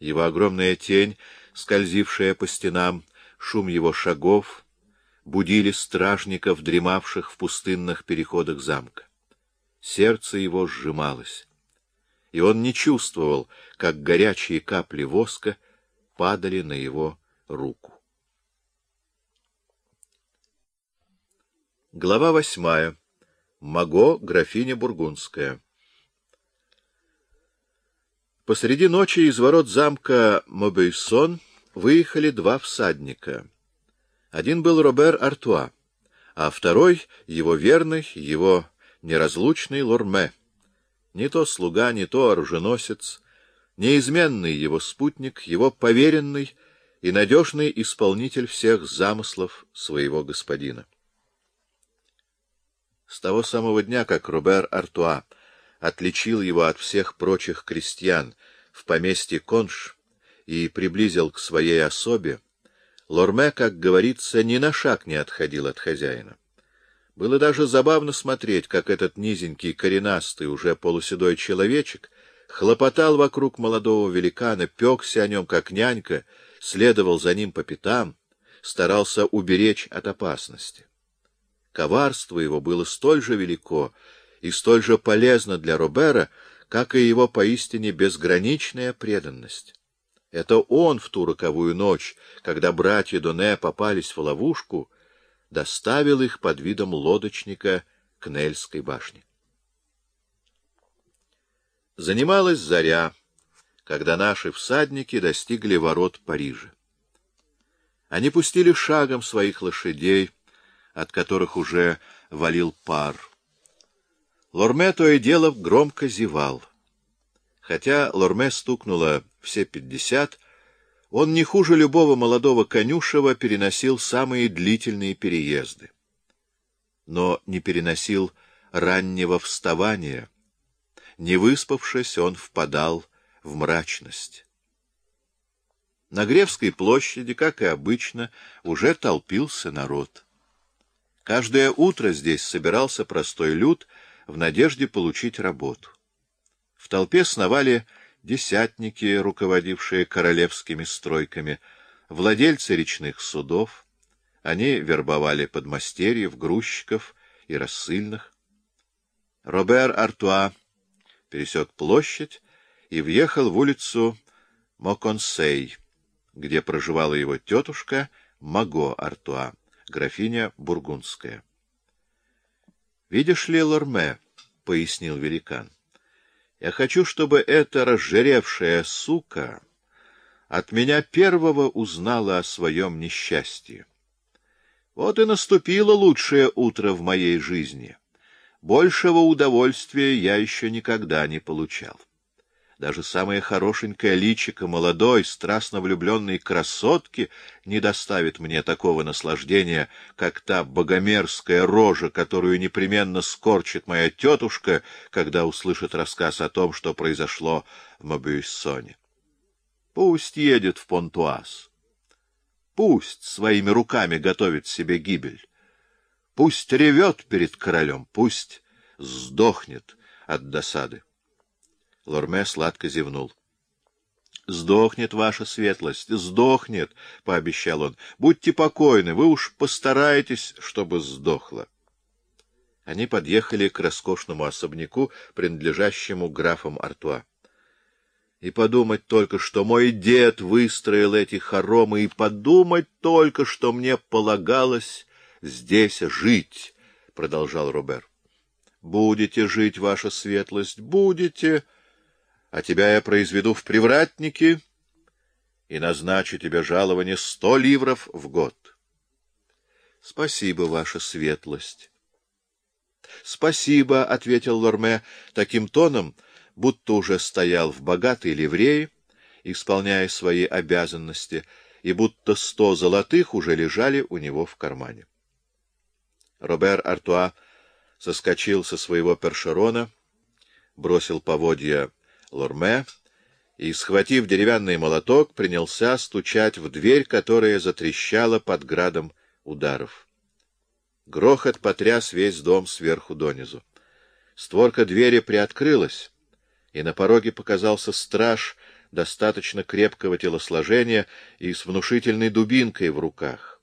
Его огромная тень, скользившая по стенам, шум его шагов будили стражников, дремавших в пустынных переходах замка. Сердце его сжималось, и он не чувствовал, как горячие капли воска падали на его руку. Глава восьмая. Маго, графиня Бургундская. Посреди ночи из ворот замка Мобейсон выехали два всадника. Один был Робер Артуа, а второй — его верный, его неразлучный Лорме. Не то слуга, не то оруженосец, неизменный его спутник, его поверенный и надежный исполнитель всех замыслов своего господина. С того самого дня, как Робер Артуа отличил его от всех прочих крестьян в поместье Конш и приблизил к своей особе, Лорме, как говорится, ни на шаг не отходил от хозяина. Было даже забавно смотреть, как этот низенький, коренастый, уже полуседой человечек хлопотал вокруг молодого великана, пекся о нем, как нянька, следовал за ним по пятам, старался уберечь от опасности. Коварство его было столь же велико и столь же полезно для Робера, как и его поистине безграничная преданность. Это он в ту роковую ночь, когда братья Доне попались в ловушку, доставил их под видом лодочника к Нельской башне. Занималась заря, когда наши всадники достигли ворот Парижа. Они пустили шагом своих лошадей, от которых уже валил пар. Лорме то и дело громко зевал. Хотя Лорме стукнуло все пятьдесят, он не хуже любого молодого конюшева переносил самые длительные переезды. Но не переносил раннего вставания. Не выспавшись, он впадал в мрачность. На Гревской площади, как и обычно, уже толпился народ. Каждое утро здесь собирался простой люд в надежде получить работу. В толпе сновали десятники, руководившие королевскими стройками, владельцы речных судов. Они вербовали подмастерьев, грузчиков и рассыльных. Робер Артуа пересек площадь и въехал в улицу Моконсей, где проживала его тетушка Маго Артуа графиня Бургундская. — Видишь ли, Лорме, — пояснил великан, — я хочу, чтобы эта разжиревшая сука от меня первого узнала о своем несчастье. Вот и наступило лучшее утро в моей жизни. Большего удовольствия я еще никогда не получал. Даже самая хорошенькая личико молодой, страстно влюбленной красотки не доставит мне такого наслаждения, как та богомерзкая рожа, которую непременно скорчит моя тетушка, когда услышит рассказ о том, что произошло в Мобюйссоне. Пусть едет в Понтуаз. Пусть своими руками готовит себе гибель. Пусть ревет перед королем, пусть сдохнет от досады. Лорме сладко зевнул. — Сдохнет ваша светлость, сдохнет, — пообещал он. — Будьте покойны, вы уж постараетесь, чтобы сдохла. Они подъехали к роскошному особняку, принадлежащему графам Артуа. И подумать только, что мой дед выстроил эти хоромы, и подумать только, что мне полагалось здесь жить, — продолжал Робер. — Будете жить, ваша светлость, будете а тебя я произведу в привратники и назначу тебе жалование сто ливров в год. — Спасибо, ваша светлость. — Спасибо, — ответил Лорме таким тоном, будто уже стоял в богатой ливрее, исполняя свои обязанности, и будто сто золотых уже лежали у него в кармане. Робер Артуа соскочил со своего першерона, бросил поводья Лорме и, схватив деревянный молоток, принялся стучать в дверь, которая затрещала под градом ударов. Грохот потряс весь дом сверху донизу. Створка двери приоткрылась, и на пороге показался страж достаточно крепкого телосложения и с внушительной дубинкой в руках.